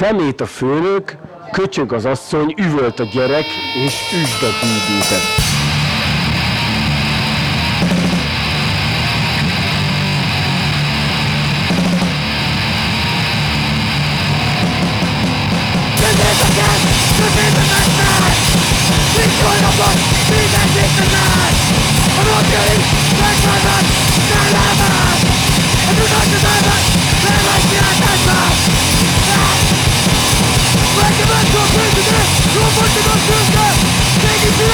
Szemét a főnök, köcsög az asszony, üvölt a gyerek, és üsd a